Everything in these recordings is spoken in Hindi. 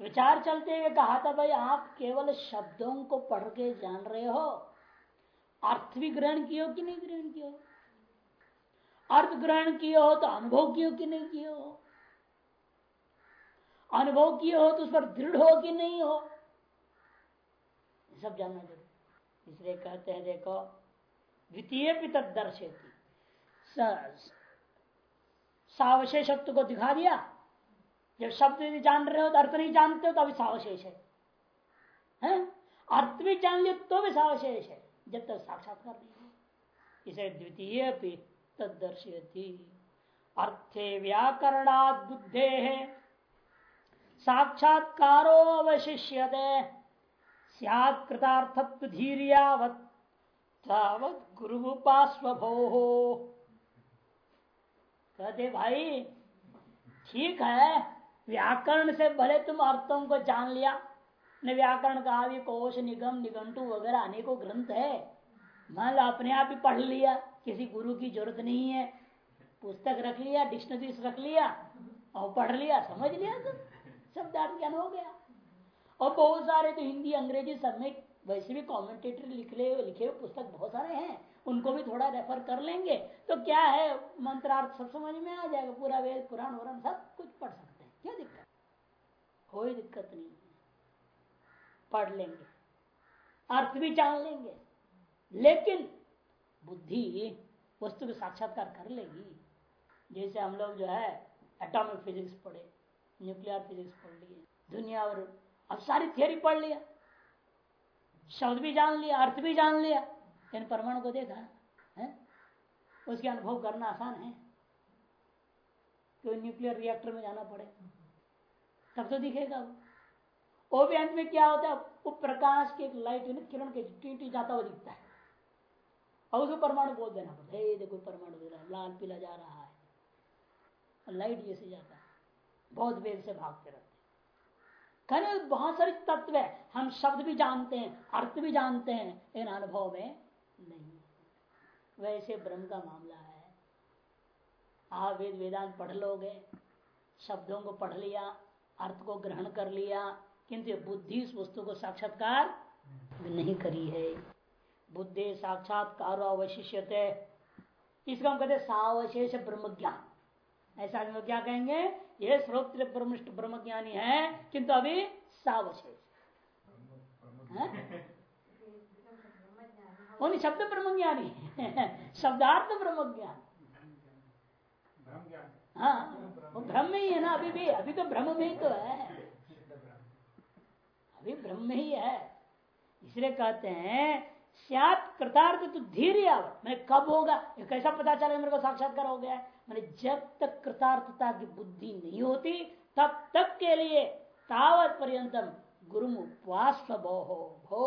विचार चलते हुए कहा था, भाई, आप केवल शब्दों को पढ़ के जान रहे हो। अर्थ भी ग्रहण किए कि नहीं ग्रहण किए अर्थ ग्रहण किए हो तो अनुभव किए कि नहीं किए हो? अनुभव किए हो तो उस पर दृढ़ हो कि नहीं हो? सब जानना ज़रूर इसलिए कहते हैं, देखो, द्वितीय भी तक दर्शेती सावशेषत्व को दिखा दिया। जब शब्द यदि जान रहे हो तो अर्थ नहीं जानते हो तो अभी सावशेष है? अर्थ भी जान लियो तो भी सावशेष है। जब तक साक्षात्कार नहीं इसे द्वितीय तदर्शयती अर्थे व्याकरणाद बुद्धे है साक्षात्कारो अवशिष्य सकृतार्थत्व धीरियावत गुरु उपास्वभो कहते भाई, ठीक है व्याकरण से भले तुम अर्थों को जान लिया। न व्याकरण का भी कोश, निगम, निगंटू वगैरह अनेकों ग्रंथ है। मान लो अपने आप ही पढ़ लिया, किसी गुरु की ज़रूरत नहीं है। पुस्तक रख लिया डिक्शनरी रख लिया, और पढ़ लिया, समझ लिया तो शब्दार्थ ज्ञान हो गया। और बहुत सारे तो हिंदी, अंग्रेज़ी सब में वैसे भी कॉमेंटेटर लिख ले लिखे हुए पुस्तक बहुत सारे हैं। उनको भी थोड़ा रेफर कर लेंगे। तो क्या है? मंत्रार्थ सब समझ में आ जाएगा। पूरा वेद, पुराण, वराण सब कुछ पढ़ सकते क्या दिक्कत? कोई दिक्कत नहीं है। पढ़ लेंगे। अर्थ भी जान लेंगे। लेकिन बुद्धि वस्तु के साक्षात्कार कर लेगी। जैसे हम लोग जो है एटॉमिक फिजिक्स पढ़े न्यूक्लियर फिजिक्स पढ़ लिए, दुनिया और अब सारी थियोरी पढ़ लिया। शब्द भी जान लिया, अर्थ भी जान लिया। इन परमाणु को देखा, है? उसके अनुभव करना आसान है। क्यों न्यूक्लियर रिएक्टर में जाना पड़े। तब तो दिखेगा वो। भी अंत में क्या होता है, वो प्रकाश के एक लाइट किरण के टी जाता हुआ दिखता है। और उसको परमाणु बोल देना पड़ता है देखो परमाणु लाल, पीला जा रहा है। लाइट जैसे जाता है। बहुत वेग से भागते रहते कहने बहुत सारे तत्व है। हम शब्द भी जानते हैं, अर्थ भी जानते हैं, इन अनुभव में नहीं। वैसे ब्रह्म का मामला है। आप वेद वेदांत पढ़ लोगे शब्दों को पढ़ लिया अर्थ को ग्रहण कर लिया किंतु बुद्धि इस वस्तु को साक्षात्कार नहीं करी है। बुद्धि साक्षात्कार अवशिष्य इसका हम कहते सावशेष ब्रह्म ज्ञान ऐसा आदमी क्या कहेंगे? ये श्रोत्र ब्रह्मष्ट ब्रह्म ज्ञानी है किंतु अभी सावशेष। उन्हें शब्द ब्रह्म ज्ञानी शब्दार्थ ब्रह्म ज्ञान हाँ वो ब्रह्म ही है ना अभी भी अभी तो ब्रह्म में ही तो है। अभी ब्रह्म ही है। इसलिए कहते हैं सात कृतार्थ तो धीरे मैंने कब होगा? कैसा पता चला मेरे को साक्षात्कार हो गया मैंने जब तक कृतार्थता की बुद्धि नहीं होती तब तक के लिए तावत पर्यंतम गुरु उपवास भो भो।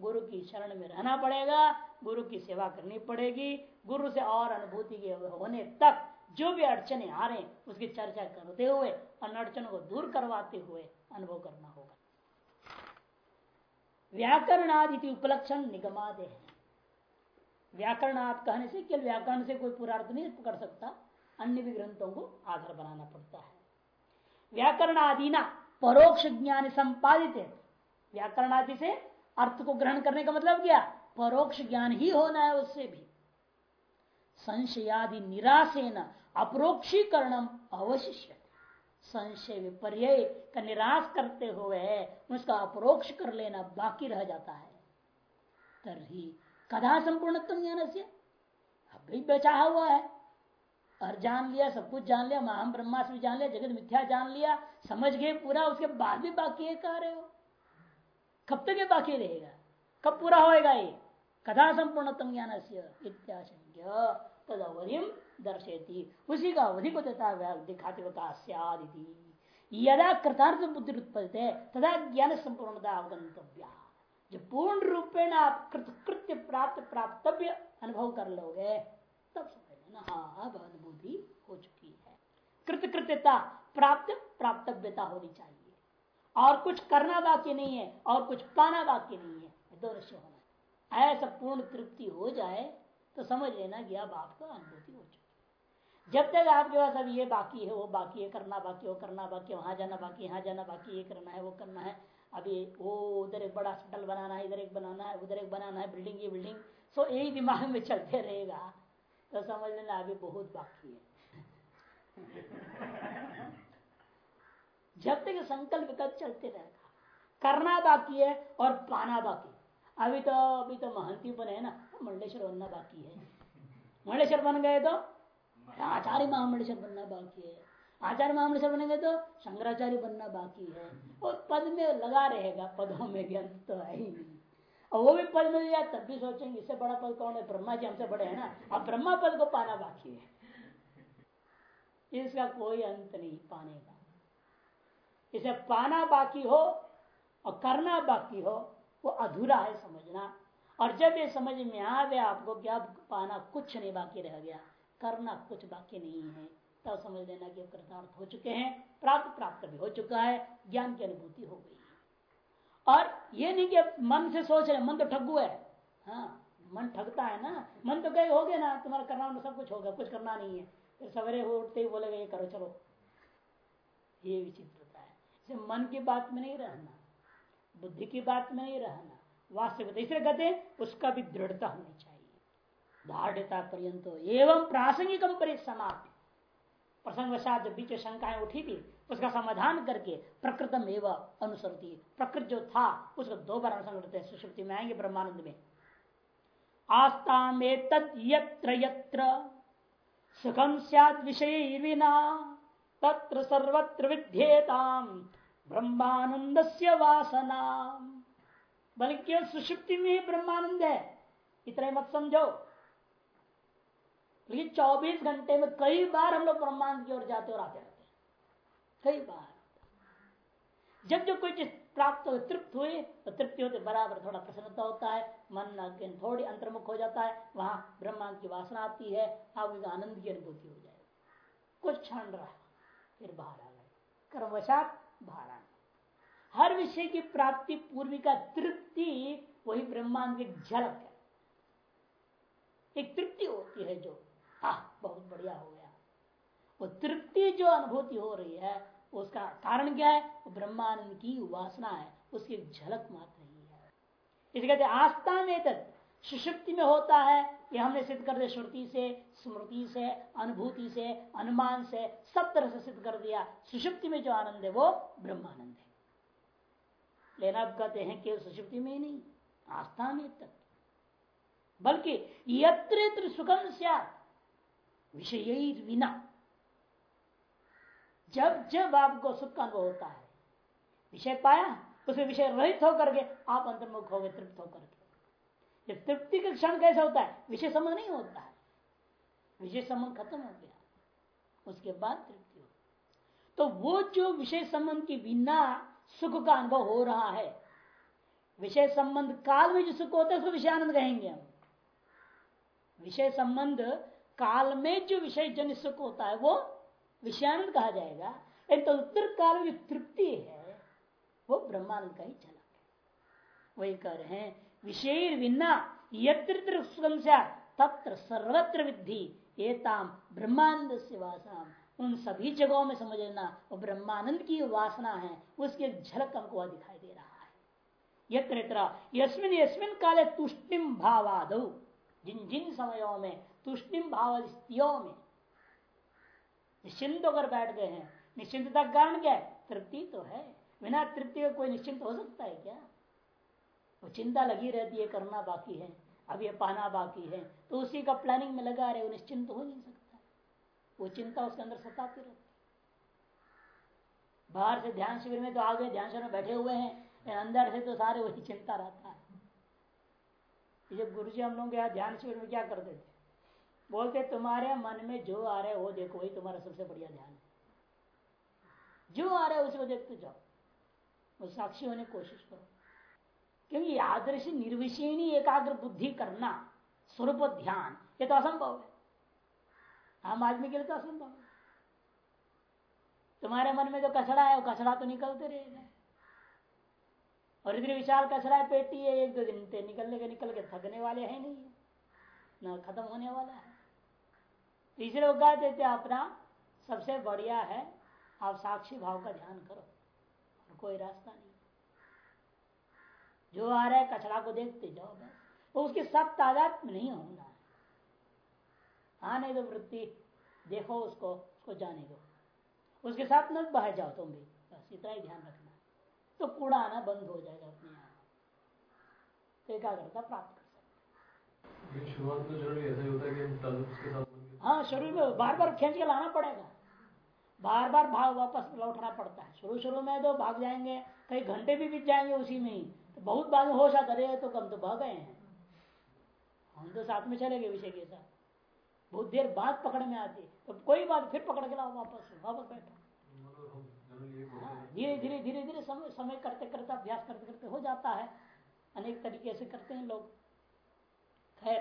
गुरु की शरण में रहना पड़ेगा गुरु की सेवा करनी पड़ेगी गुरु से और अनुभूति के होने तक जो भी अड़चने आ रहे हैं, उसकी चर्चा करते हुए अन अड़चनों को दूर करवाते हुए अनुभव करना होगा। व्याकरण आदि उपलक्षण निगमादे है। व्याकरणात् कहने से, केवल व्याकरण से कोई पूरा अर्थ नहीं पकड़ सकता, अन्य भी ग्रंथों को आधार बनाना पड़ता है। व्याकरण आदि ना परोक्ष ज्ञान संपादित है। व्याकरण आदि से अर्थ को ग्रहण करने का मतलब क्या? परोक्ष ज्ञान ही होना है उससे भी। संशयादि निराशेन अप्रोक्षीकरण अवशिष्य संशय विपर्य का निराश करते हुए उसका अप्रोक्ष कर लेना बाकी रह जाता है। तरही कदा संपूर्ण ज्ञान से अभी बचा हुआ है। और जान लिया, सब कुछ जान लिया महाम ब्रह्मास्म जान लिया, जगत मिथ्या जान लिया, समझ गए पूरा, उसके बाद भी बाकी है, कह रहे हो? कब तक ये बाकी रहेगा? कब पूरा होएगा ये? कथा संपूर्ण ज्ञान से तद अवधि दर्शेती उसी का अवधि को देता दिखाते हुए यदा कृतार्थ बुद्धि उत्पत्ति तथा ज्ञान संपूर्णता अवगंतव्या जो पूर्ण रूपेण आप कृत्य प्राप्त प्राप्तव्य अनुभव कर लोगे, तब समझ लेना हाँ अब अनुभूति हो चुकी है। कृत कृत्यता प्राप्त प्राप्तव्यता होनी चाहिए। और कुछ करना बाकी नहीं है, और कुछ पाना बाकी नहीं है। दो निश्चय होना ऐसा पूर्ण तृप्ति हो जाए तो समझ लेना कि अब आपका अनुभूति हो चुकी जब तक आपके पास अब ये बाकी है, वो बाकी है, करना बाकी वो करना बाकी वहाँ जाना बाकी यहाँ जाना बाकी ये करना है, वो करना है अभी वो उधर एक बड़ा हॉस्पिटल बनाना है, इधर एक बनाना है, उधर एक बनाना है बिल्डिंग ये बिल्डिंग सो यही दिमाग में चलते रहेगा। तो समझ लेना अभी बहुत बाकी है। जब तक संकल्प कद चलते रहेगा। करना बाकी है और पाना बाकी अभी तो अभी तो महंती बने ना। मंडलेश्वर बनना बाकी है। मंडलेश्वर बन गए तो आचार्य महामंडलेश्वर बनना बाकी है। आचार्य महामंडलेश्वर बनेंगे तो शंकराचार्य बनना बाकी है। और पद में लगा रहेगा, पदों में भी अंत तो है ही नहीं। और वो भी पद मिल जाए तब भी सोचेंगे, इससे बड़ा पद कौन है? ब्रह्मा जी हमसे बड़े हैं ना। अब ब्रह्मा पद को पाना बाकी है। इसका कोई अंत नहीं, पाने का। इसे पाना बाकी हो और करना बाकी हो, वो अधूरा है समझना। और जब ये समझ में आ गया आपको क्या पाना कुछ नहीं बाकी रह गया, करना कुछ बाकी नहीं है, तब समझ लेना कि कृतार्थ हो चुके हैं, प्राप्त प्राप्त भी हो चुका है, ज्ञान की अनुभूति हो गई और ये नहीं कि मन से सोच रहे मन तो ठगू है। हाँ मन ठगता है ना, मन तो कहीं हो गया ना, तुम्हारा करना सब कुछ होगा कुछ करना नहीं है। फिर सवेरे उठते ही बोलेगा, ये करो, चलो। ये विचित्रता है। मन की बात में नहीं रहना, बुद्धि की बात में नहीं रहना वास्तविक इसलिए कहते उसका भी दृढ़ता होनी चाहिए। धार्यता पर्यंत एवं प्रासंगिक समाप्त। प्रसंग वसात बीच शंकाएँ उठी थी, उसका समाधान करके प्रकृतम एवं अनुसरती। प्रकृत जो था, उसको दो बार अनुसरण करते हैं। सुषुप्ति में आएँगे ब्रह्मानंद में। आस्था में तत्र यत्र सुखम सद विषय तत्र सर्वत्र विद्येताम ब्रह्मानंद वासना बल्कि केवल सुषुप्ति में ही ब्रह्मानंद है। इतना मत समझो। लेकिन 24 घंटे में कई बार हम लोग ब्रह्मांड की ओर जाते और आते रहते कई बार। जब जो कोई चीज़ प्राप्त हो, तृप्त हुए तो तृप्ति होते बराबर थोड़ा प्रसन्नता होता है, मन थोड़ी अंतर्मुख हो जाता है, वहाँ ब्रह्मांड की वासना आती है, आपको आनंद की अनुभूति हो जाएगी। कुछ क्षण रहा, फिर बाहर आ गए। कर्मवशात बाहर आ हर विषय की प्राप्ति पूर्वी का तृप्ति, वही ब्रह्मांड की झलक है। एक तृप्ति होती है जो हा बहुत बढ़िया हो गया। वो तृप्ति जो अनुभूति हो रही है, उसका कारण क्या है? ब्रह्मानंद की वासना है, उसकी झलक मात्र ही है। इसे कहते आस्था में तक सुषुप्ति में होता है, ये हमने सिद्ध कर दिया श्रुति से, स्मृति से, अनुभूति से, अनुमान से, सब तरह से सिद्ध कर दिया। सुषुप्ति में जो आनंद है, वो ब्रह्मानंद है। लेना कहते हैं केवल सुषुप्ति में ही नहीं, आस्था में तक। बल्कि यत्र सुखम विषय विना। जब जब आपको सुख का अनुभव होता है, विषय पाया उसे विषय रहित होकर के आप अंतर्मुख हो गए, तृप्त होकर के। तृप्ति का क्षण कैसा होता है? विषय संबंध नहीं होता है। विषय संबंध खत्म हो गया। उसके बाद तृप्ति हो। तो वो जो विषय संबंध की बिना सुख का अनुभव हो रहा है। विषय संबंध काल में जो सुख होता है, उसको विषयानंद कहेंगे हम। विषय संबंध काल में जो विषय जन सुख होता है, वो विषयानंद कहा जाएगा। तो उत्तर काल में जो तृप्ति है, वो ब्रह्मानंद का ही है वही कह रहे हैं, विषय विना यत्र तत्र सर्वत्र विद्धि एताम ब्रह्मानंद से वासाम उन सभी जगहों में समझ लेना, वो ब्रह्मानंद की वासना है, उसकी एक झलक हमको दिखाई दे रहा है। यत्र यस्मिन यस्मिन काले तुष्टिम भावाद। जिन जिन समयों में तुष्टिम भाव स्थितियों में निश्चिंत होकर बैठ गए हैं, निश्चिंतता का कारण क्या है? तृप्ति तो है। बिना तृप्ति का कोई निश्चिंत हो सकता है क्या? वो चिंता लगी रहती है, करना बाकी है। अब ये पाना बाकी है तो उसी का प्लानिंग में लगा रहे, वो निश्चिंत हो नहीं सकता। वो चिंता उसके अंदर सताती रहती बाहर से ध्यान शिविर में तो आ गए, ध्यान शिविर में बैठे हुए हैं अंदर से तो सारे वही चिंता रहता है। जब गुरु जी हम लोग यहाँ ध्यान शिविर में क्या करते थे? बोलते, तुम्हारे मन में जो आ रहा है, वो देखो, वही तुम्हारा सबसे बढ़िया ध्यान है। जो आ रहा है, उसको देखते जाओ। वो साक्षी होने की कोशिश करो। क्योंकि आदर्श निर्विषयणी एकाग्र बुद्धि करना, स्वरूप ध्यान, ये तो असंभव है। आम आदमी के लिए तो असंभव तुम्हारे मन में जो कचड़ा है, वो कचड़ा तो निकलते रहेगा। और इतनी विशाल कचरा है, पेटी है, एक दो दिन निकलने के, निकल के थकने वाले है नहीं। ना खत्म होने वाला है। तीसरे वो कह देते अपना, सबसे बढ़िया है, आप साक्षी भाव का ध्यान करो। और कोई रास्ता नहीं। जो आ रहा है, कचरा को देखते जाओ बस। उसके सब तादाद नहीं होना। आने दो वृत्ति देखो उसको उसको जाने दो। उसके साथ न बह जाओ तुम भी। बस इतना ही ध्यान रखना। तो कूड़ा आना बंद हो जाएगा अपने आप। तो एकाग्रता प्राप्त कर सकते ऐसा ही होता है कि उसके साथ हाँ। शुरू में बार बार खेच के लाना पड़ेगा। बार बार भाग वापस लौटना पड़ता है। शुरू शुरू में तो भाग जाएँगे कई घंटे भी बीत जाएँगे उसी में ही। तो बहुत बाद में होश आता रहे तो कम तो भाग गए हैं। हम तो साथ में चले गए विषय के साथ। बहुत देर बाद पकड़ में आती तो कोई बात फिर पकड़ के लाओ वापस वापस बैठो। हाँ, धीरे धीरे धीरे धीरे समय समय करते करते अभ्यास करते करते हो जाता है। अनेक तरीके से करते हैं लोग। खैर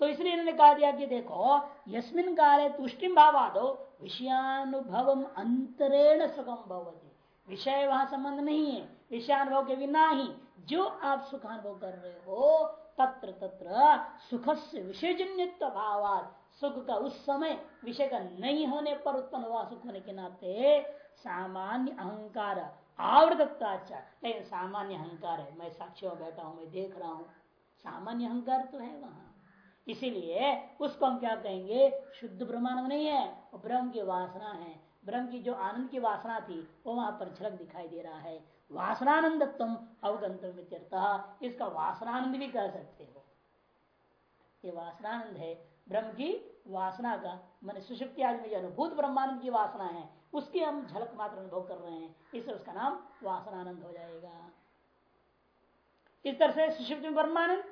तो इसलिए इन्होंने कहा दिया कि देखो यस्मिन काले तुष्टि भावादो विषयानुभव अंतरेण सुखम भवती। विषय वहाँ संबंध नहीं है। विषयानुभव के बिना ही जो आप सुखानुभव कर रहे हो तत्र तत्र सुख से विषयजन्यत्व भावाद सुख का उस समय विषय का नहीं होने पर उत्पन्न हुआ सुख होने के नाते सामान्य अहंकार आवृतत्वाचा लेकिन सामान्य अहंकार है। मैं साक्षी में बैठा हूँ, मैं देख रहा हूँ। सामान्य अहंकार तो है वहाँ। इसीलिए उसको हम क्या कहेंगे? शुद्ध ब्रह्मानंद नहीं है ब्रह्म की वासना है। ब्रह्म की जो आनंद की वासना थी, वो वहाँ पर झलक दिखाई दे रहा है। वासनानंद तुम अवगंतव्य इसका वासनानंद भी कह सकते हो। ये वासनानंद है ब्रह्म की वासना का, मन सुषुप्ति आदि में जो अनुभूत ब्रह्मानंद की वासना है, उसकी हम झलक मात्र अनुभव कर रहे हैं। इससे उसका नाम वासनानंद हो जाएगा। इस तरह से सुषुप्त में ब्रह्मानंद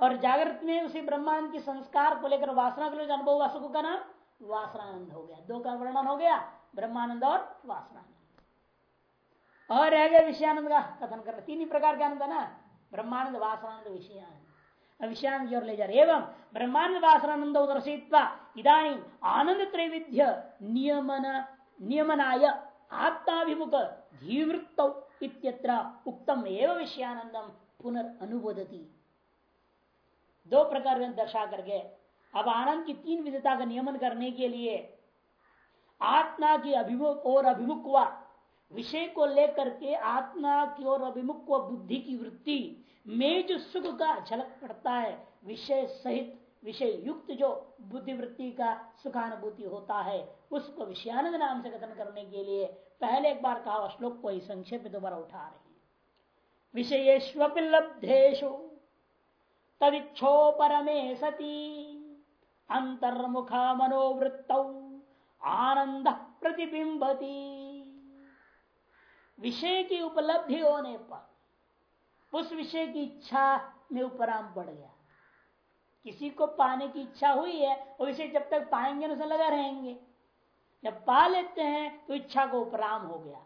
और जागृत में उसी ब्रह्मानंद के संस्कार को लेकर वासना के लिए अनुभव सुख का नाम वासनानंद हो गया। दो का वर्णन हो गया, ब्रह्मानंद और वासनानंद। और रह गया विषयानंद का कथन कर तीन ही प्रकार के आनंद है ना? ब्रह्मानंद, वासनानंद, विषयानंद। विषयान की ओर ले जा रहे एवं ब्रह्मांड वासनानंद दर्शित्वा इधानी आनंद त्रैविध्य नियमन, नियमनाय आत्माभिमुख धीवृत्त इत्यत्र उक्तम एवं विषयानंदम पुनर्अनुबोधती दो प्रकार दर्शा करके। अब आनंद की तीन विधता का नियमन करने के लिए आत्मा की अभिमुख और अभिमुख विषय को लेकर के आत्मा की ओर अभिमुख बुद्धि की वृत्ति में जो सुख का झलक पड़ता है, विषय सहित, विषय युक्त जो बुद्धिवृत्ति का सुखानुभूति होता है उसको विषयानंद नाम से कथन करने के लिए पहले एक बार कहा, श्लोक को ही संक्षेप दोबारा उठा रहे हैं। विषयेष्वपिलब्धेशु तदिच्छो परमे सती, अंतर्मुख मनोवृत्त, आनंद प्रतिबिंबती विषय की उपलब्धि होने पर उस विषय की इच्छा में उपराम बढ़ गया। किसी को पाने की इच्छा हुई है, वो विषय जब तक पाएँगे उसे लगा रहेंगे। जब पा लेते हैं तो इच्छा को उपराम हो गया।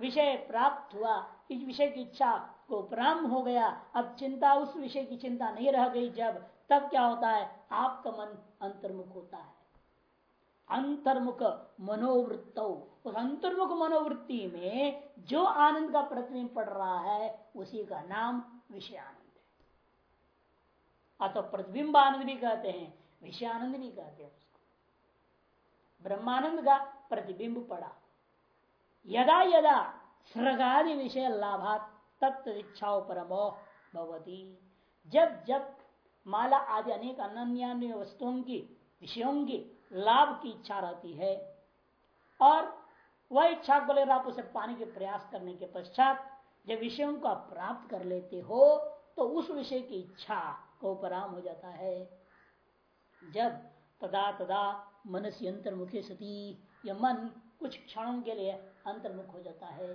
विषय प्राप्त हुआ, इस विषय की इच्छा को उपराम हो गया। अब चिंता, उस विषय की चिंता नहीं रह गई जब, तब क्या होता है? आपका मन अंतर्मुख होता है। अंतर्मुख मनोवृत्त। उस अंतर्मुख मनोवृत्ति में जो आनंद का प्रतिबिंब पड़ रहा है, उसी का नाम विषय आनंद है अतः प्रतिबिंब आनंद भी कहते हैं विषय आनंद भी कहते हैं उसको। ब्रह्मानंद का प्रतिबिंब पड़ा। यदा यदा सृगादि विषय लाभा तत्व इच्छाओं परमो भवती। जब जब माला आदि अनेक अन्य वस्तुओं की, विषयों की लाभ की इच्छा रहती है। और वह इच्छा को लेकर आप उसे पाने के प्रयास करने के पश्चात जब विषयों को आप प्राप्त कर लेते हो तो उस विषय की इच्छा को पराम हो जाता है। जब तदा तदा मनसी अंतर्मुखी सती यह मन कुछ क्षणों के लिए अंतर्मुख हो जाता है।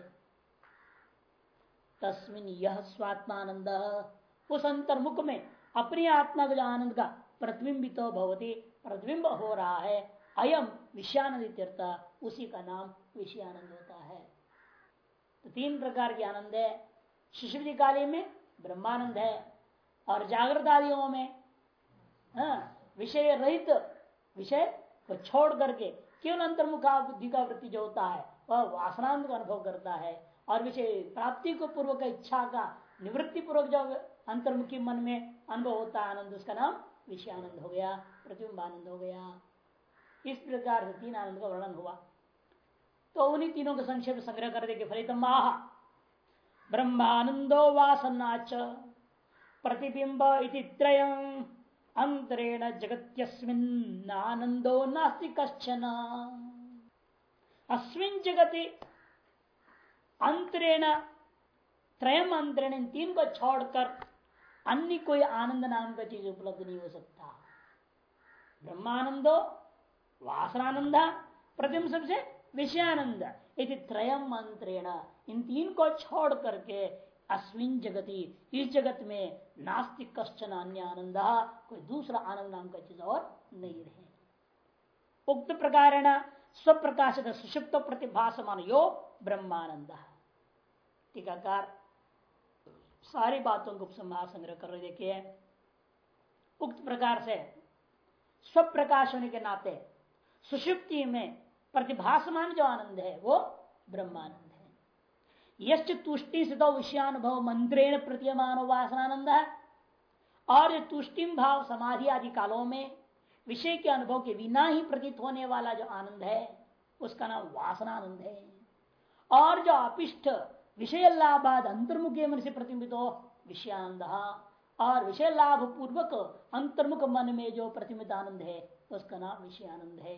तस्मिन यह स्वात्मानंद उस अंतर्मुख में अपनी आत्मा का आनंद का प्रतिबिंबित तो भवती प्रतिबिंब हो रहा है। अयम विषयानंद उसी का नाम विषयानंद होता है। तो तीन प्रकार के आनंद है। शिशु काली में ब्रह्मानंद है और जागृत आदियों में हाँ, विषय रहित विषय को छोड़ करके केवल अंतर्मुखा बुद्धि का वृत्ति जो होता है वह वासनांत का अनुभव करता है। और विषय प्राप्ति को पूर्वक इच्छा का निवृत्ति पूर्वक जो अंतर्मुखी मन में अनुभव होता है आनंद उसका नाम विषयानंद हो गया प्रतिबिंब आनंद हो गया। इस प्रकार से तीन आनंद का वर्णन हुआ। तो उन्हीं तीनों का संक्षेप संग्रह कर देंगे फलित माह ब्रह्मानंदो वासनाच प्रतिबिंब इति अंतरेण जगत्यस्मिन्नानंदो नास्ति कश्चन। अस्मिन जगति अंतरेण त्रयम अंतरेण इन तीन को छोड़कर अन्य कोई आनंद नाम का चीज़ उपलब्ध नहीं हो सकता। ब्रह्मानंदो, वासनानंद प्रतिम सबसे विषयानंद त्रयम मंत्रेण। इन तीन को छोड़ करके अस्मिन जगति, इस जगत में नास्तिक कश्चन अन्य आनंद, कोई दूसरा आनंद नाम का चीज़ और नहीं रहे। उक्त प्रकार स्वप्रकाशित सुषुप्त प्रतिभासमान यो ब्रह्मानंद। टीकाकार सारी बातों को उपसंहार संग्रह कर देखिए। उक्त प्रकार से स्वप्रकाश होने के नाते सुषुप्ति में प्रतिभासमान जो आनंद है, वो ब्रह्मानंद है। यश्च तुष्टि सिद्ध विषयानुभव मंत्रेण प्रतीयमान वासनानंद है। और तुष्टिम भाव समाधि आदि कालों में विषय के अनुभव के बिना ही प्रतीत होने वाला जो आनंद है, उसका नाम वासनानंद है। और जो अपिष्ट विषय लाभाद अंतर्मुखी मन से प्रतिबिंबित हो विषयानंद और विषय लाभ पूर्वक अंतर्मुख मन में जो प्रतिमित आनंद है, उसका नाम विषयानंद है।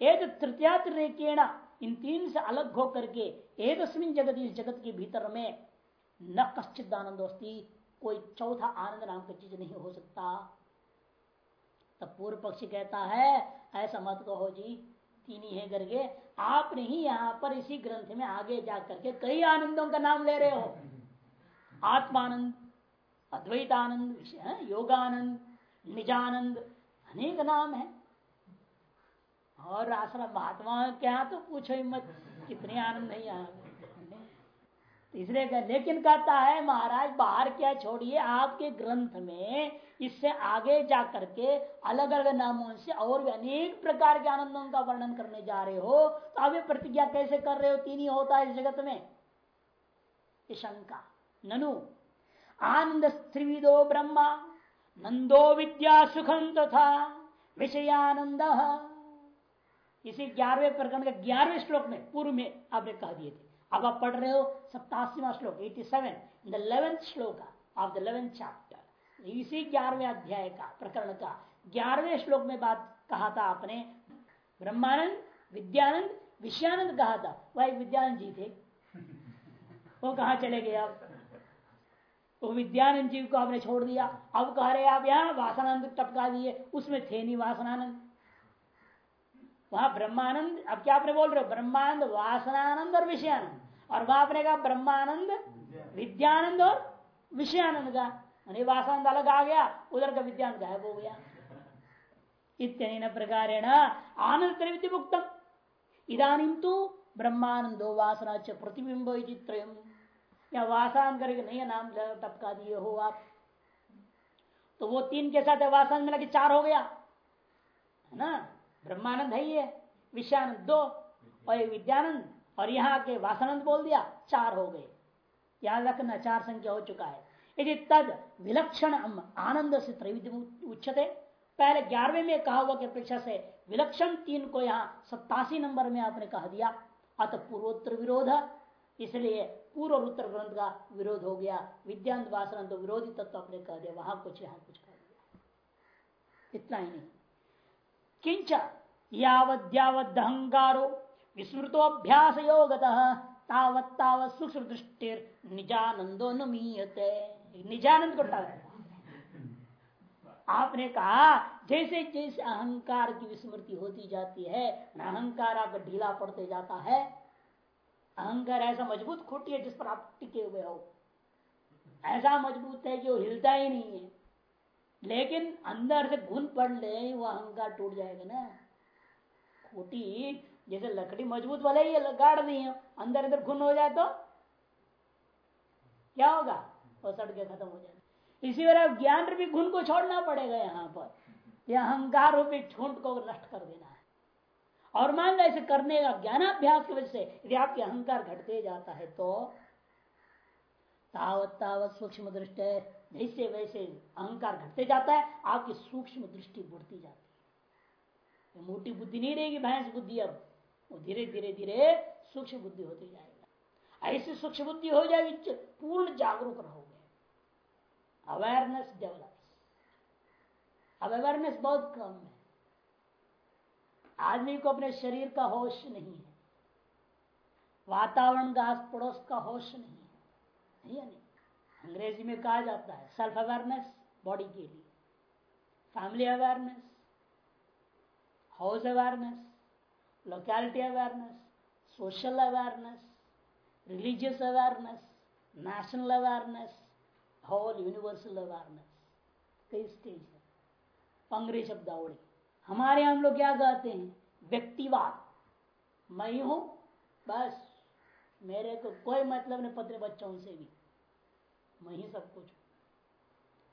एक तृतीयात्रेकेण इन तीन से अलग होकर के एक जगत, इस जगत के भीतर में न कश्चित आनंद होती कोई चौथा आनंद नाम का चीज़ नहीं हो सकता। तब पूर्व पक्षी कहता है, ऐसा मत कहो जी, तीन ही है करके आपने ही यहाँ पर इसी ग्रंथ में आगे जा करके कई आनंदों का नाम ले रहे हो। आत्मानंद, अद्वैतानंद योगानंद, निजानंद, अनेक नाम है। और आश्रम महात्मा क्या तो पूछो हिम्मत कितने आनंद है यहाँ। इसलिए लेकिन कहता है महाराज, बाहर क्या छोड़िए, आपके ग्रंथ में इससे आगे जा करके अलग अलग नामों से और भी अनेक प्रकार के आनंदों का वर्णन करने जा रहे हो तो अभी प्रतिज्ञा कैसे कर रहे हो? तीन ही होता है इस जगत में। शंका। ननु, आनंद स्त्रिविदो ब्रह्मा, नंदो विद्या सुखम तथा विषयानंद। इसी ग्यारहवें प्रकरण के ग्यारहवें श्लोक में, पूर्व में आपने कह दिए थे। अब आप पढ़ रहे हो सप्तासीवा श्लोक eighty seven the eleventh shloka of the eleventh chapter इसी ग्यारहवें अध्याय का, प्रकरण का। ग्यारहवें श्लोक में बात कहा था आपने, ब्रह्मानंद, विद्यानंद, विषयानंद कहा था। वह विद्यानंद जी थे। वो कहा चले गए आप वो विद्यानंद जी को आपने छोड़ दिया। अब कह रहे आप यहाँ वासनानंद टपका दिए। उसमें थे नहीं वासनानंद। वहाँ ब्रह्मानंद, अब क्या आपने बोल रहे हो? ब्रह्मानंद, वासनानंद और विषयानंद। और वहाँ आपने कहा ब्रह्मानंद, विद्यानंद और विषयानंद का। वासनानंद अलग आ गया, उधर का विद्यानंद गायब हो गया। इतने प्रकार आनंद त्रैविध्य मुक्तम। इधानी तो ब्रह्मानंदो वासना च प्रतिबिंब या वासान करके नहीं, नाम टपका दिए हो आप। तो वो तीन के साथ वासान मिला कि चार हो गया। है ना? ब्रह्मानंद है ये, विषयानंद दो, और विद्यानंद, और यहाँ के वासनंद बोल दिया, चार हो गए। याद रखना, चार संख्या हो चुका है। यदि तद विलक्षण आनंद से त्रैविध्य उच्चते पहले ग्यारहवें में कहा हुआ की अपेक्षा से विलक्षण तीन को यहाँ सत्तासी नंबर में आपने कह दिया। अत पूर्वोत्तर विरोध, इसलिए पूर्व उत्तर ग्रंथ का विरोध हो गया। विद्यांत वासन तो विरोधी तत्व आपने कह दिया, वहाँ कुछ यहाँ कुछ कह दिया। इतना ही नहीं। किंच यावद्यावदहंकारो विस्मृतोभ्यास योगत तावत सूक्ष्म दृष्टि निजानंदो नीयते निजानंद को आपने कहा, जैसे जैसे अहंकार की विस्मृति होती जाती है अहंकार आपका ढीला पड़ते जाता है। अहंकार ऐसा मज़बूत खुटी है जिस पर आप टिके हुए हो। ऐसा मज़बूत है जो हिलता ही नहीं है। लेकिन अंदर से घुन पड़ ले, वो अहंकार टूट जाएगा ना। खूटी जैसे लकड़ी मज़बूत वाले ही गाड़ नहीं है। अंदर अंदर घुन हो जाए तो क्या होगा? वो सड़ के खत्म हो जाएगा इसी तरह ज्ञान रूपी घुन को छोड़ना पड़ेगा यहाँ पर। यह अहंकार रूपी झूठ को नष्ट कर देना है। और मान लो ऐसे करने का ज्ञानाभ्यास की वजह से यदि आपके अहंकार घटते जाता है तो तावत तावत सूक्ष्म दृष्टि, जैसे वैसे अहंकार घटते जाता है, आपकी सूक्ष्म दृष्टि बढ़ती जाती है। मोटी बुद्धि नहीं रहेगी, भैंस बुद्धि अब। वो धीरे धीरे धीरे सूक्ष्म बुद्धि होती जाएगा। ऐसी सूक्ष्म बुद्धि हो जाएगी पूर्ण जागरूक रहोगे। अवेयरनेस डेवलप्स अब अवेयरनेस बहुत कम है। आदमी को अपने शरीर का होश नहीं है। वातावरण का आस पड़ोस का होश नहीं है। नहीं, नहीं? अंग्रेज़ी में कहा जाता है सेल्फ अवेयरनेस बॉडी के लिए। Family awareness house awareness locality awareness social awareness religious awareness national awareness whole universal awareness कई स्टेज है। अंग्रेज़ शब्दावली हमारे हम लोग क्या कहते हैं? व्यक्तिवाद। मैं हूँ बस। मेरे को कोई मतलब नहीं पत्र बच्चों से भी। मैं ही सब कुछ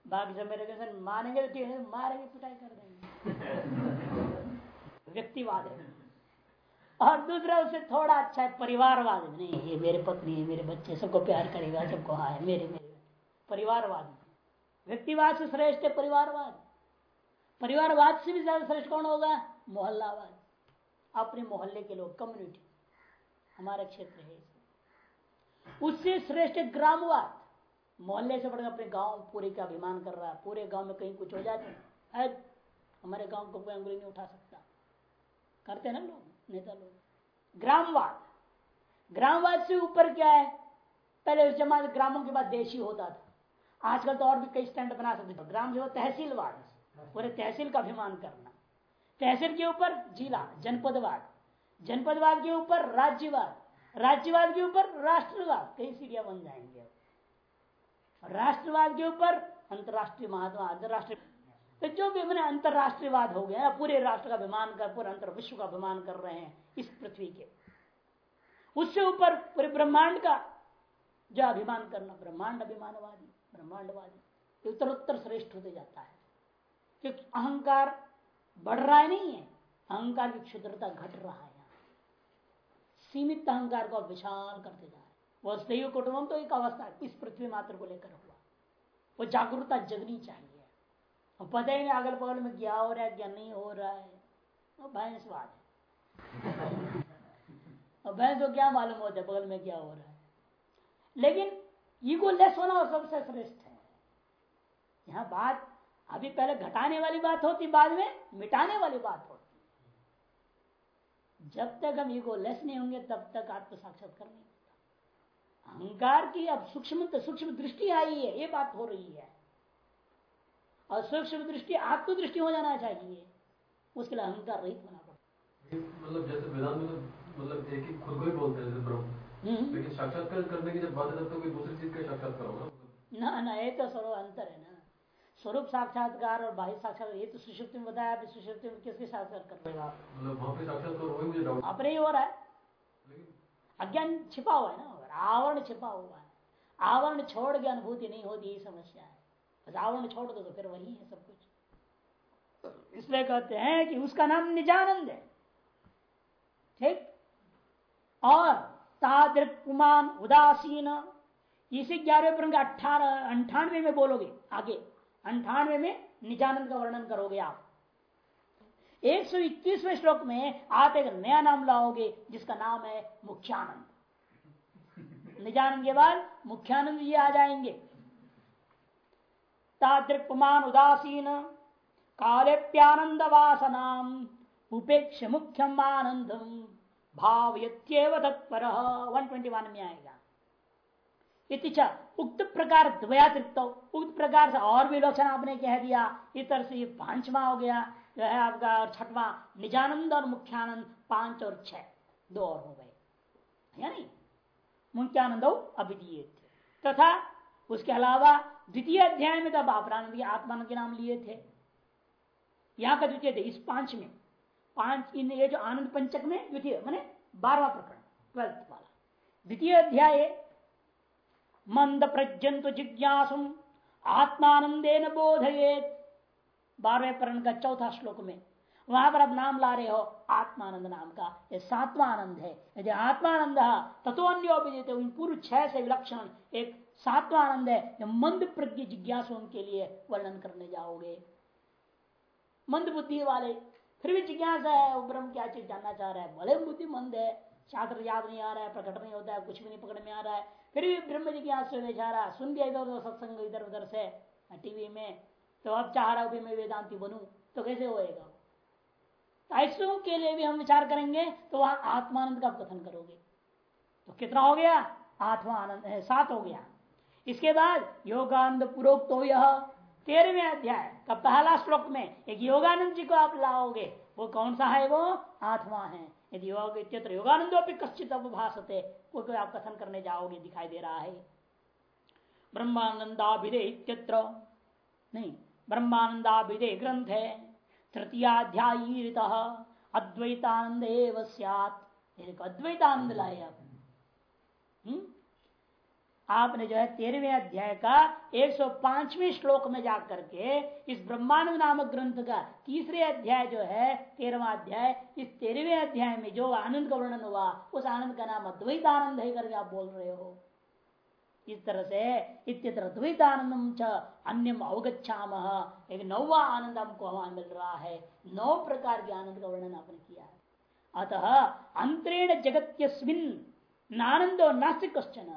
बाकी सब मेरे कैसे मानेंगे तो है मारेंगे पिटाई कर देंगे। व्यक्तिवाद है। और दूसरा उससे थोड़ा अच्छा है परिवारवाद। नहीं ये मेरे पत्नी है मेरे बच्चे सबको प्यार करेगा सबको हाँ है मेरे मेरे। परिवारवाद। व्यक्तिवाद से श्रेष्ठ है परिवारवाद। परिवारवाद से भी ज़्यादा श्रेष्ठ कौन होगा? मोहल्लावाद। अपने मोहल्ले के लोग कम्युनिटी हमारा क्षेत्र है उससे श्रेष्ठ ग्रामवाद। मोहल्ले से बढ़कर अपने गाँव, पूरे का अभिमान कर रहा है। पूरे गाँव में कहीं कुछ हो जाते हैं। हमारे गाँव को कोई अंगुली नहीं उठा सकता। करते ना लोग, नेता लोग। ग्रामवाद। ग्रामवाद से ऊपर क्या है? पहले उस जमाने ग्रामों के बाद देशी होता था। आजकल तो और भी कई स्टैंड बना सकते ग्राम जो तहसीलवाद पूरे तहसील का अभिमान करना। तहसील के ऊपर जिला जनपदवाद जनपदवाद के ऊपर राज्यवाद राज्यवाद के ऊपर राष्ट्रवाद कई सीढ़ियाँ बन जाएँगे। राष्ट्रवाद के ऊपर अंतरराष्ट्रीय महात्मा अंतरराष्ट्रीय तो जो भी मैंने अंतरराष्ट्रीयवाद हो गया पूरे राष्ट्र का अभिमान कर पूरे अंतर विश्व का अभिमान कर रहे हैं इस पृथ्वी के। उससे ऊपर पूरे ब्रह्मांड का जो अभिमान करना ब्रह्मांड अभिमानवादी। ब्रह्मांडवादी उत्तर श्रेष्ठ होते जाता है। क्योंकि अहंकार बढ़ रहा है नहीं है, अहंकार की क्षुद्रता घट रहा है सीमित अहंकार को विशाल करते जा रहे वह सही कुटुंब तो एक अवस्था इस पृथ्वी मात्र को लेकर हुआ। वो जागरूकता जगनी चाहिए। और पता ही नहीं अगल बगल में क्या हो रहा है, क्या नहीं हो रहा है। वो भैंसवाद है। और भैंस को क्या मालूम होता है, बगल में क्या हो रहा है। लेकिन ईगो लेस होना सबसे श्रेष्ठ है यहाँ बात अभी पहले घटाने वाली बात होती, बाद में मिटाने वाली बात होती। जब तक हम ईगो लेस नहीं होंगे, तब तक आत्म साक्षात्कार नहीं अहंकार की अब सूक्ष्म सूक्ष्म दृष्टि आई है, ये बात हो रही है। और सूक्ष्म दृष्टि, आत्मदृष्टि हो जाना चाहिए। उसके लिए अहंकार रहित होना पड़ता मतलब जैसे तो मतलब एक ही खुद को ही बोलते हैं ब्रह्म। लेकिन साक्षात्कार करने की जब बात है तब तो कोई दूसरी चीज़ का साक्षात्कार होगा ना? ना ये तो सर्व अंतर है ना। स्वरूप साक्षात्कार और बाह्य साक्षात्कार ये तो सुषुप्ति में बताया अभी सुषुप्ति में किसके साक्षात्कार कर रहे हो? आप अपने ही हो रहा है। अज्ञान छिपा हुआ है ना आवरण छिपा हुआ है। आवरण छोड़ के अनुभूति नहीं होती यही समस्या है। बस आवरण छोड़ दो तो फिर वही है सब कुछ। इसलिए कहते हैं कि उसका नाम निजानंद है। ठीक? और तादृक कुमान उदासीन। इसे ग्यारह पर अठारह अंठानवे में बोलोगे, आगे। अंठानवे में निजानंद का वर्णन करोगे आप। एक सौ इक्कीसवें श्लोक में आप एक नया नाम लाओगे, जिसका नाम है मुख्यानंद। निजानंद के बाद मुख्यानंद ये आ जाएँगे। तादृक्मान उदासीन। कालेप्यानंद वासनाम उपेक्ष मुख्यम आनंदम भाव तत्पर। वन ट्वेंटी वन में आएगा। इतिचा उक्त प्रकार द्वयातिरिक्त। उक्त प्रकार से और भी लक्षण आपने कह दिया। इस तरह से पांचवा हो गया। जो है आपका और छठवा निजानंद और मुख्यानंद पाँच और छह। दो और हो गए। या नहीं? मुख्यानंद अभिधीय तथा उसके अलावा द्वितीय अध्याय में तब अपरानंद आत्मानंद के नाम लिए थे। यहाँ का द्वितीय इस पाँच में। पाँच इन ये जो आनंद पंचक में, द्वितीय, मैंने बारवा प्रकरण ट्वेल्थ वाला। द्वितीय अध्याय, मंद प्रज्ञंत जिज्ञासु आत्मानंदे न बोधयेत। बारहवें परण का चौथा श्लोक में, वहाँ पर आप नाम ला रहे हो, आत्मानंद नाम का। ये सातवां आनंद है। यदि आत्मानंद तत्वन्योपित पूर्व छह से विलक्षण एक सातवां आनंद है, जो मंद प्रज्ञ जिज्ञासु के लिए वर्णन करने जाओगे। मंद बुद्धि वाले फिर भी जिज्ञासा है, वो ब्रह्म क्या चीज़ जानना चाह रहा है? भले बुद्धिमंद है, शास्त्र याद नहीं आ रहा है, प्रकट नहीं होता है, कुछ भी नहीं पकड़ में आ रहा है, फिर भी ब्रह्म जिज्ञासा बेचारा सुन दिया इधर उधर, सत्संग इधर उधर से टीवी में। तो अब चाह रहा हूँ मैं वेदांति बनू तो कैसे होएगा? तो ऐसों के लिए भी हम विचार करेंगे तो वहाँ आत्मानंद का कथन करोगे। तो कितना हो गया? आठवां आनंद सात हो गया। इसके बाद योगानंद पूर्वोक्त हो यह तेरहवें अध्याय का पहला श्लोक में, एक योगानंद जी को आप लाओगे, वो कौन सा है वो? आठवां है। यदि योग चित्र योगानंदो कश्चित भाषते वो कोई आप कथन करने जाओगे, दिखाई दे रहा है। ब्रह्मानंदाभिदे चित्र नहीं ब्रह्मानंदाभिदे ग्रंथ है तृतीयाध्यायी अद्वैतानंद अद्वैतानंद लाए आप। हम्म? आपने जो है तेरहवें अध्याय का 105वें श्लोक में जाकर के इस ब्रह्मांड नामक ग्रंथ का तीसरे अध्याय जो है, तेरहवा अध्याय, इस तेरहवें अध्याय में जो आनंद का वर्णन हुआ, उस आनंद का नाम अद्वैत आनंद है करके आप बोल रहे हो। इस तरह से इत्यत्र अद्वैतानंदम च अन्यम अवगछाम एक नौवा आनंद हमको वहाँ मिल रहा है। नौ प्रकार के आनंद का वर्णन आपने किया है। अतः अंतरेण जगत्यस्मिन नानंदो नास्तिक क्वेश्चन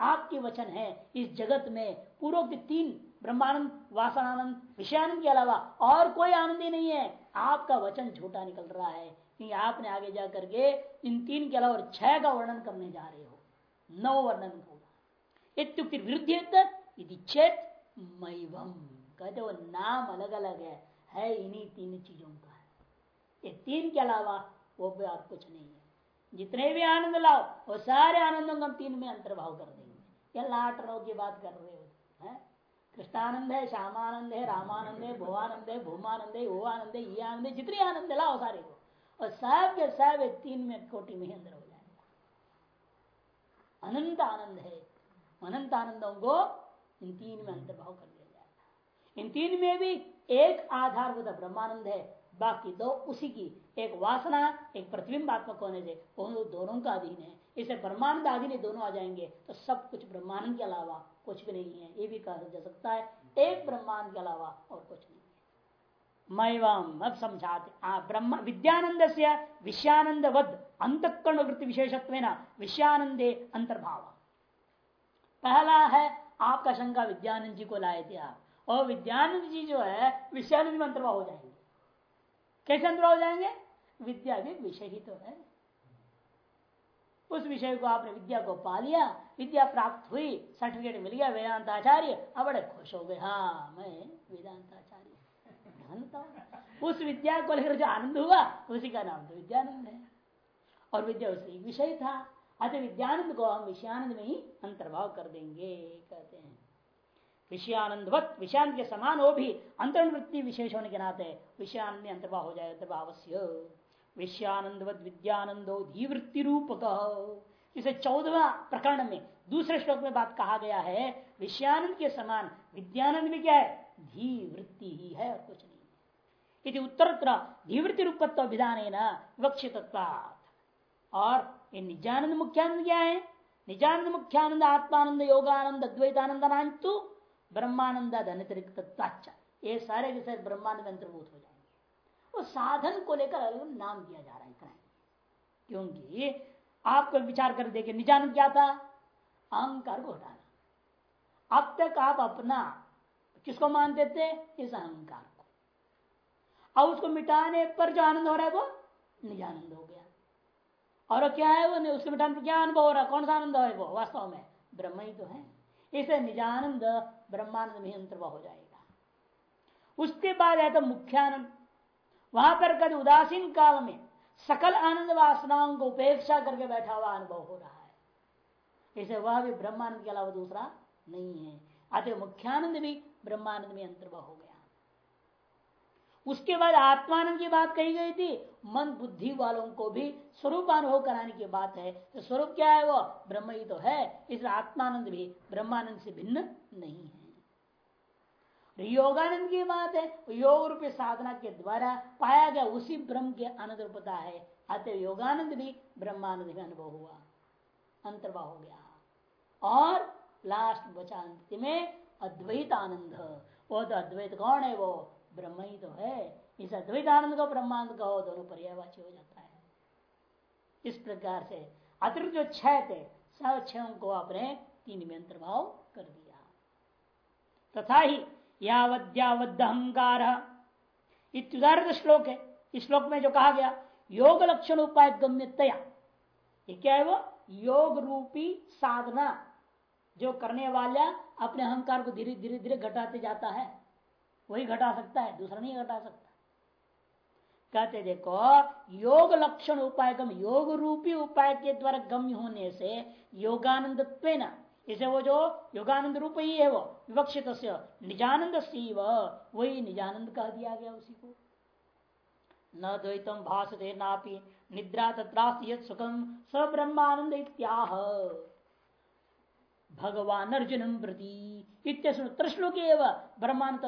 आपके वचन है। इस जगत में पूर्वोक्त तीन ब्रह्मानंद, वासनानंद, विषयानंद के अलावा और कोई आनंद ही नहीं है। आपका वचन झूठा निकल रहा है क्योंकि आपने आगे जा करके इन तीन के अलावा छह का वर्णन करने जा रहे हो। नौ वर्णन होगा इत्युक्ति विरुद्ध चेत मैवम कहते वो नाम अलग अलग है। है इन्हीं तीन चीज़ों का है। ये तीन के अलावा वो भी आप कुछ नहीं है। जितने भी आनंद लाओ, वो सारे आनंदों को हम तीन में अंतर्भाव कर देंगे। या लाट रो की बात कर रहे हो? है? कृष्णानंद है श्यामानंद है रामानंद है भुवानंद है भूमानंद है वो आनंद है ये आनंद है जितनी आनंद, लाओ सारे को। और सब के सब तीन में कोटि में अंदर हो जाएगा। अनंत आनंद है। अनंत आनंदों को इन तीन में अंतर्भाव कर दिया जाएगा इन तीन में भी एक आधारभूत ब्रह्मानंद है, बाकी दो उसी की। एक वासना, एक प्रतिबिंबात्मक होने से दोनों का अधीन है। इसे ब्रह्मांड अधीन दोनों आ जाएँगे तो सब कुछ ब्रह्मानंद के अलावा कुछ भी नहीं है। ये भी कहा जा सकता है, एक ब्रह्मांड के अलावा और कुछ नहीं मैवम अब समझाते ब्रह्म विद्यानंद से विषयानंद वद वृत्ति विशेषत्व विषयानंदे अंतर्भाव। पहला है, आपका शंका विद्यानंद जी को लाए थे आप। और विद्यानंद जी जो है, विषयानंद में अंतर्भाव हो जाएँगे। कैसे अंतर्भाव हो जाएँगे? विद्या भी विषय ही तो है। उस विषय को आपने विद्या को पा लिया, विद्या प्राप्त हुई सर्टिफिकेट मिल गया वेदांत आचार्य अब बड़े खुश हो गए। हाँ मैं वेदांत आचार्य उस विद्या को लेकर जो आनंद हुआ, उसी का नाम तो विद्यानंद है। और विद्या उसी विषय था। अतः विद्यानंद को हम विषयानंद में ही अंतर्भाव कर देंगे, कहते हैं। विषयानंदवत, विषयानंद के समान हो भी अंतर्वृत्ति विशेष होने के नाते विषयानंद में अंतर्भाव हो जाए, अंतर्भाव विषयानंदवत विद्यानंदो धीवृत्ति रूप इसे चौदवा प्रकरण में, दूसरे श्लोक में बात कहा गया है विषयानंद के समान, विद्यानंद में क्या है? धी वृत्ति ही है और कुछ नहीं। यदि उत्तर धीवृत्ति रूपत्व विधान विवक्षित और ये निजानंद मुख्यानंद क्या है? निजानंद मुख्यानंद, आत्मानंद, योगानंद अद्वैतानंद नान्तु ब्रह्मानंद अतिरिक्त ये सारे के सारे ब्रह्मांड में अंतर्भूत हो जाएँगे वो साधन को लेकर अलग नाम दिया जा रहा है क्योंकि आपको विचार कर देखे, निजान क्या था? अहंकार को हटाना। अब तक आप अपना, किसको मानते थे? इस अहंकार को। अब उसको मिटाने पर जो आनंद हो रहा है वो निजानंद हो गया। और क्या है? वो उसके मिटाने पर क्या अनुभव हो रहा है? कौन सा आनंद है वो? वास्तव में ब्रह्म ही तो है। इसे निजानंद, ब्रह्मानंद में अंतर्भव हो जाएगा। उसके बाद है तो मुख्यानंद। वहाँ पर कभी उदासीन काल में सकल आनंद वासनाओं को उपेक्षा करके बैठा हुआ अनुभव हो रहा है। इसे वह भी ब्रह्मानंद के अलावा दूसरा नहीं है। अतः मुख्यानंद भी ब्रह्मानंद में अंतर्भव हो गया। उसके बाद आत्मानंद की बात कही गई थी। मन बुद्धि वालों को भी स्वरूप अनुभव कराने की बात है। तो स्वरूप क्या है वो? ब्रह्म ही तो है। इसलिए आत्मानंद भी ब्रह्मानंद से भिन्न नहीं है। योगानंद की बात है योग रूपी साधना के द्वारा पाया गया उसी ब्रह्म के आनंद रूपता है। अतः योगानंद भी ब्रह्मानंद में अनुभव हुआ अंतर्भाव हो गया। और लास्ट बचा अंत में अद्वैत आनंद वो तो अद्वैत कौन है? वो ब्रह्म ही तो है। इस अद्वैत आनंद को ब्रह्मानंद कहो, दोनों पर्यायवाची हो जाता है। इस प्रकार से अतिरिक्त जो छह थे, सब छह को आपने तीन में अंतर्भाव कर दिया। तथा ही यावद्यावद्ध अहंकार उदाहरण श्लोक है। इस श्लोक में जो कहा गया योग लक्षण उपाय गम्यतया क्या है वो? योग रूपी साधना। जो करने वाला अपने अहंकार को धीरे धीरे धीरे घटाते जाता है, वही घटा सकता है, दूसरा नहीं घटा सकता। कहते देखो योग लक्षण उपाय गम योग रूपी उपाय के द्वारा गम्य होने से योगानंद इसे वो जो योगानंद रूप ही है वो विवक्षित निजानंद वही निजानंद कह दिया गया उसी को। न द्वैतम भाषते नापी, निद्रा तत्रास्त सुखम स ब्रह्मानंद इत्याह। भगवान अर्जुन प्रति श्लोक ब्रह्मांड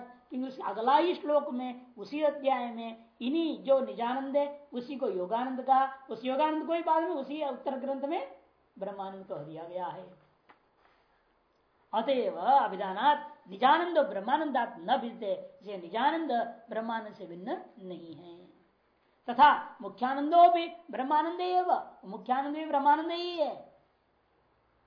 क्योंकि उस अगला ही श्लोक में, उसी अध्याय में, इन्हीं जो निजानंद है, उसी को योगानंद का उस योगानंद को ही बाद में उसी उत्तर ग्रंथ में ब्रह्मानंद कह दिया गया है। अतएव अभिधानात निजानंद ब्रह्मानंदात न भिजते निजानंद ब्रह्मानंद से भिन्न नहीं है। तथा मुख्यानंदो भी ब्रह्मानंद मुख्यानंद भी ब्रह्मानंद ही है।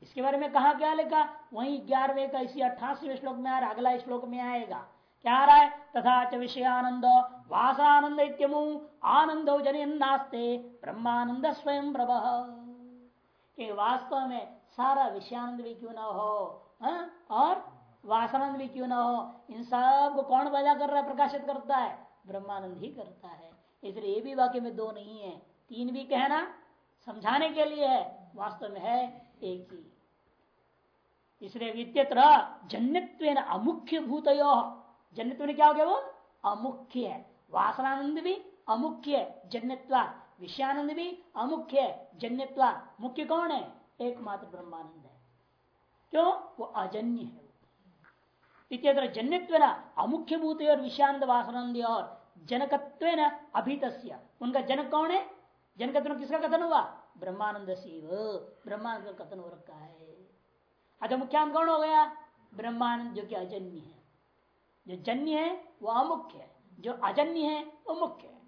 इसके बारे में कहा क्या लिखा? वही ग्यारहवें का इसी अट्ठासीवें श्लोक में आ रहा अगला श्लोक में आएगा। क्या आ रहा है? तथा च विषयानंद वासानंद इत्यमु आनंदो जन नास्ते ब्रह्मानंद स्वयं प्रभ। वास्तव में सारा विषयानंद भी क्यों ना हो? हा? और? वासनानंद भी क्यों ना हो? इन सबको कौन पैदा कर रहा है? प्रकाशित करता है। ब्रह्मानंद ही करता है। इसलिए ये भी वाक्य में दो नहीं है। तीन भी कहना समझाने के लिए है। वास्तव में है एक ही। इसलिए विद्यत्र जन्यत्व अमुख्य भूत जन्यत्व ने क्या हो गया वो? अमुख्य है। वासनानंद भी अमुख्य है। जन्यत्वा। विषयानंद भी अमुख्य है। जन्यत्वा। मुख्य कौन है? एकमात्र ब्रह्मानंद है। क्यों वो अजन्य है इत्यत्र जन्यत्व अमुख्य भूत और विषांत वासनंद और जनकत्व अभित उनका जनक कौन है? जनकत्व किसका कथन हुआ? ब्रह्मानंद शिव ब्रह्मानंद का कथन हो रखा है। अच्छा मुख्यांत कौन हो गया? ब्रह्मानंद, जो कि अजन्य है। जो जन्य है, वो अमुख्य है। जो अजन्य है, वो मुख्य है।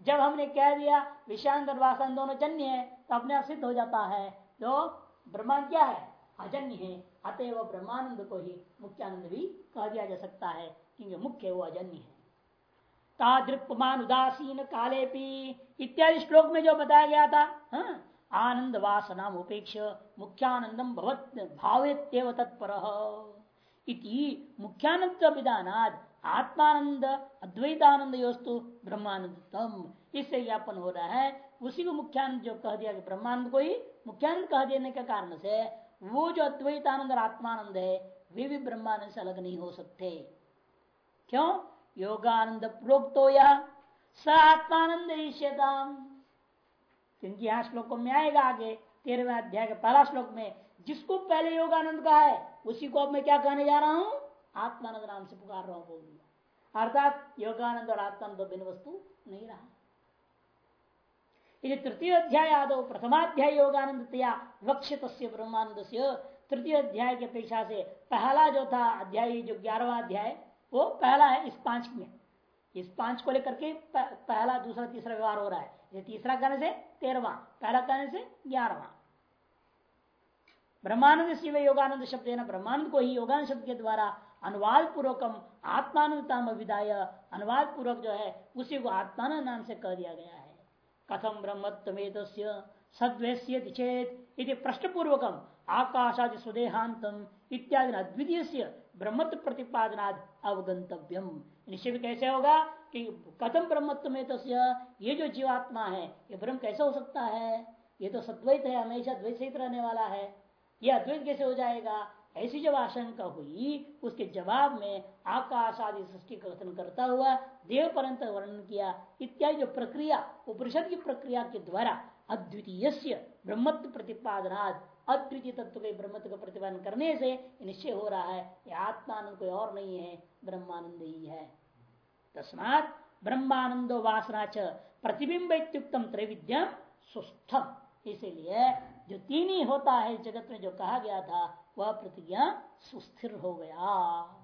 जब हमने कह दिया विषांत और वासन दोनों जन्य है तो अपने आप सिद्ध हो जाता है। तो ब्रह्मांड क्या है? अजन्य है, अतएव ब्रह्मानंद को ही मुख्यानंद भी कह दिया जा सकता है, क्योंकि मुख्य वो अजन्य है तादृक्मान उदासीन काले पी इत्यादि श्लोक में जो बताया गया था हाँ? आनंद वासनाम उपेक्ष मुख्यानंदम भवत, भावेत्यव तत्पर मुख्यानंद विधानाद आत्मानंद अद्वैतानंद योस्तु ब्रह्मानंद इससे ज्ञापन हो रहा है, उसी को मुख्यानंद जो कह दिया कि ब्रह्मानंद को ही मुख्यानंद कह देने के कारण से वो जो अद्वैतानंद और आत्मानंद है, वे भी ब्रह्मानंद से अलग नहीं हो सकते। क्यों? योगानंद प्रोक्तो या, स आत्मानंद क्योंकि यहाँ श्लोकों में आएगा आगे, तेरहवें अध्याय के पहला श्लोक में, जिसको पहले योगानंद का है, उसी को अब मैं क्या कहने जा रहा हूँ? आत्मानंद नाम से पुकार रहा हूँ बोल दिया। अर्थात योगानंद और आत्मानंद बिन वस्तु नहीं रहा। यदि तृतीय अध्याय आदो प्रथमाध्याय योगानंद वक्षित ब्रह्मानंद से तृतीय अध्याय की अपेक्षा से पहला जो था अध्याय जो ग्यारहवा अध्याय, वो पहला है इस पाँच में। इस पाँच को लेकर के पहला, दूसरा, तीसरा व्यवहार हो रहा है। ये तीसरा कहने से तेरवा पहला कहने से ग्यारहवा। ब्रह्मानंद शिव योगानंद शब्द है ना, ब्रह्मानंद को ही योगानंद शब्द के द्वारा अनुवाद पूर्वकम आत्मानंदताम विदाय अनुवाद पूर्वक जो है, उसी को आत्मानंद नाम से कह दिया गया है। कथम ब्रह्मत्वेद सद्वैश्य चेत पूर्वकम आकाशादि स्वदेहांतम इत्यादि अद्वितीय ब्रह्मत्व प्रतिपादनाद अवगंतव्यम निश्चय कैसे होगा कि कथम ब्रह्मत्व में ये जो जीवात्मा है, ये ब्रह्म कैसे हो सकता है? ये तो सद्वैत है, हमेशा द्वैत रहने वाला है। ये अद्वैत कैसे हो जाएगा? ऐसी जब आशंका हुई, उसके जवाब में आकाश आदि सृष्टि का कथन करता हुआ देव परंत वर्णन किया, इत्यादि जो प्रक्रिया, उपनिषद की प्रक्रिया के द्वारा अद्वितीय ब्रह्मत्व प्रतिपादनाद, अद्वितीय तत्व के ब्रह्मत्व का प्रतिपादन करने से निश्चय हो रहा है कि आत्मानंद कोई और नहीं है, ब्रह्मानंद ही है। तस्मात ब्रह्मानंदो वासना च प्रतिबिंब इत्युक्तम त्रैविद्यम सुस्थम इसीलिए जो तीन ही होता है जगत में जो कहा गया था वह प्रतिज्ञा सुस्थिर हो गया।